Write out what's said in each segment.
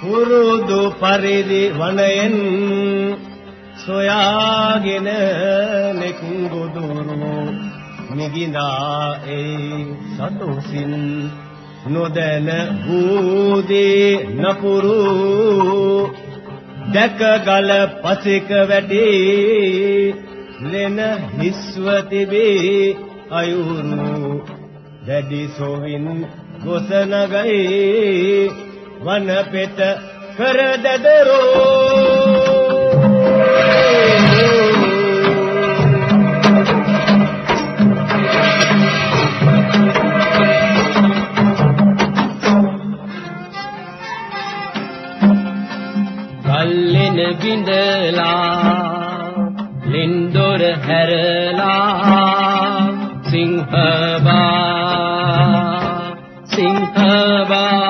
පුරුදු පරිදි වනයෙන් සොයාගෙන නෙක් ගොදුරු නිගිනා ඒ සතුසින් නොදැන වූදී නපුරු දැක ගල පසික වැටි ලෙන හිස්ව තිබේ අයුරු දැඩි සොවින් ගොස නගයි වන පෙත කර දැදරෝ කල්ලෙන බිඳලා ලින්දොර හැරලා සිංහබා සිංහබා සිංහබා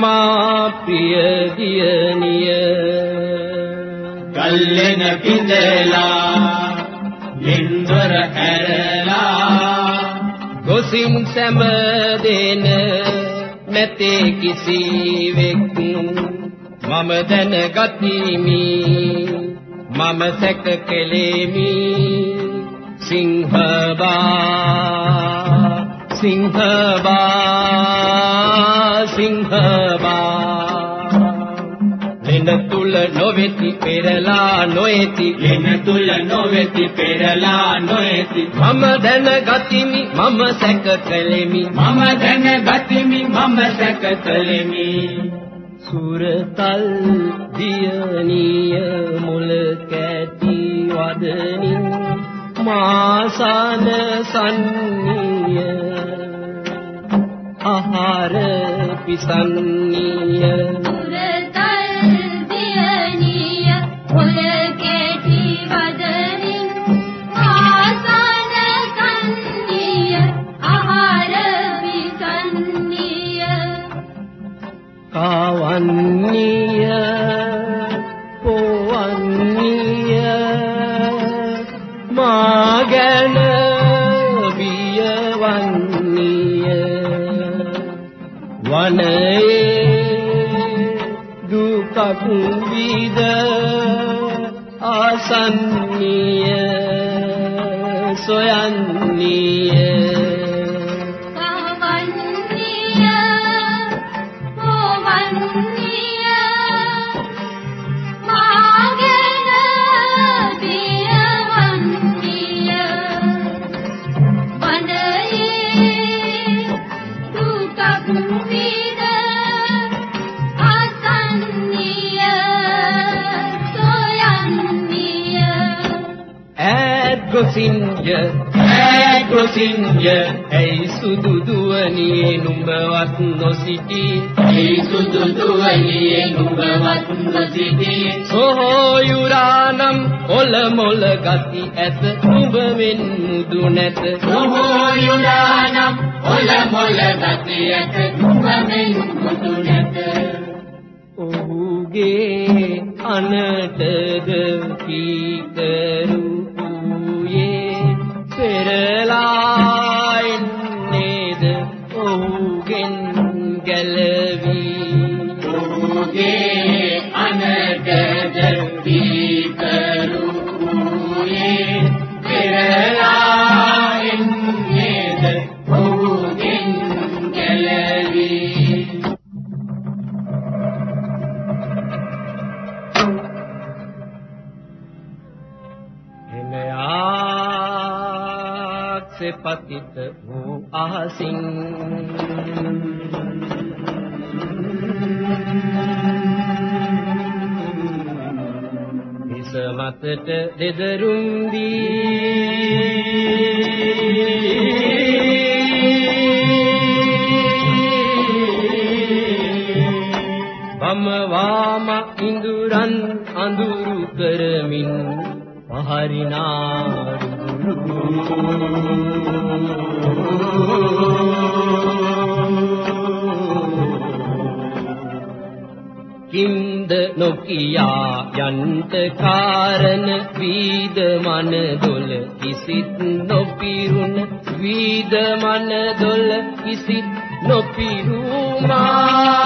මා ප්‍රිය දියණිය කල්ලෙන පිඳලා ලින්දර ඇරලා ගොසින් සැමදෙන නැතේ කිසිවෙක් මම දැනගතිමි. මම සැක කෙලෙමි. සිංහබා සිංහබා නොවේති පෙරලා නොයති. ලෙන තුල නොවේති පෙරලා නොයති. මම දැනගතිමි මම සැක කළෙමි. මම දැනගතිමි මම සැක කළෙමි. සුරතල් දියණිය මුල කැටි වදනින් මාසන සන්නිය. ආහාර පිසන්නිය කාවන්නිය පොවන්නිය මාගැන බියවන්නිය. වනයේ දුකක් විද ආසන්නිය සොයන්නිය. ගොසින්ය ඈ ගොසින්ය ඇයි සුදු දුවනියේ නුඹවත් නොසිටි? ඇයි සුදු දුවනියේ නුඹවත් නොසිටි? සෝහෝ යුරානම් ඔල මොල ගති ඇත. නුඹ මෙන් මුදු නැත. සෝහෝ යුරානම් ඔල මොල ගති ඇත. නුඹ මෙන් මුදු නැත. ඔහුගේ අනටද කීකරු පෙරලා එන්නේද ඔහුගෙන් ගැලවී. ඔහුගේ අනගද දීකරුයේ පෙරලා එන්නේද ඔහුගෙන් ගැලවී. පතිත වූ අහසින්. හිස මතට දෙදරුම් වම වාම ඉඳුරන් අඳුරු කරමින් කින්ද නොකියා යන්ත කාරණ වීද මන දොල කිසිත් නොපිරුණ වීද මන දොල කිසිත් නොපිරුමා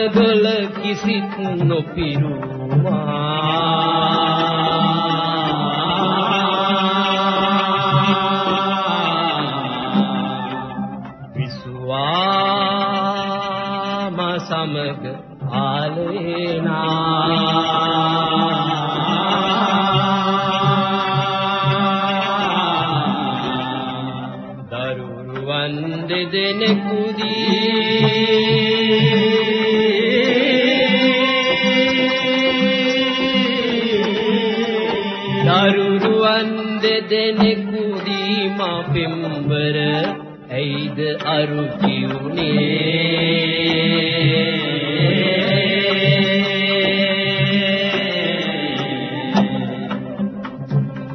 මන දොල කිසිත් නොපිරුමා විසුවාම සමග ආලේනා දරුරුවන් දෙදෙනෙකුදී දෙදෙනෙකුදී මා පෙම්බර ඇයිද අරුචි උනේ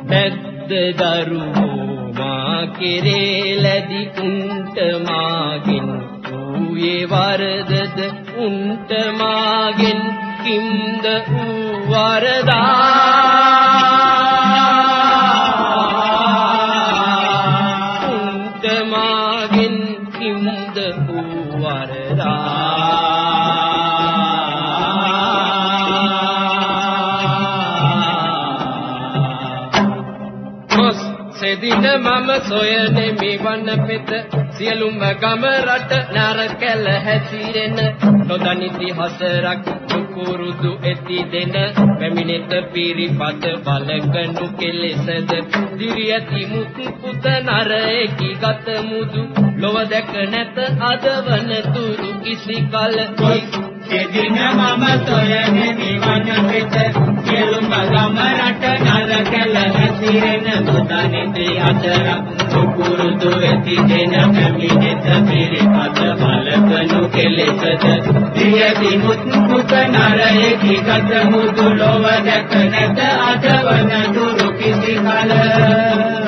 නැද්ද දරුවෝ මා කෙරේ ලැබි උන්ට මාගෙන් ඌයේ වරදද උන්ට මාගෙන් කිම්ද ඌ වරදා? මාගෙන් කිම්ද ඌ වරදා මොස් සෙදින මම සොයනෙමි වන පෙත. සියලුම ගම රට නරකැල හැසිරෙන. නොදනිති හසරක් කුරුදු ඇති දෙන පැමිණෙත පිරිපත බලකනු කෙලෙසද? දිවි ඇති මුතු පුත නරේකි ගත මුදු. ලොව දැක නැත අදවන තුරු කිසි කල එදින මම සොයන්නේ නිවන වෙත. සියලුම ගම රට නරකල හැසිරෙන දුතනිති අතරක් සුපුරුදු වෙති දෙන පැමිණෙත පිරිපත බලකනු කෙලෙසද. දියදිනුත් කුත නරයෙකි ගත මුදු ලොව දැක නැත අදවන දුරු කිසි කල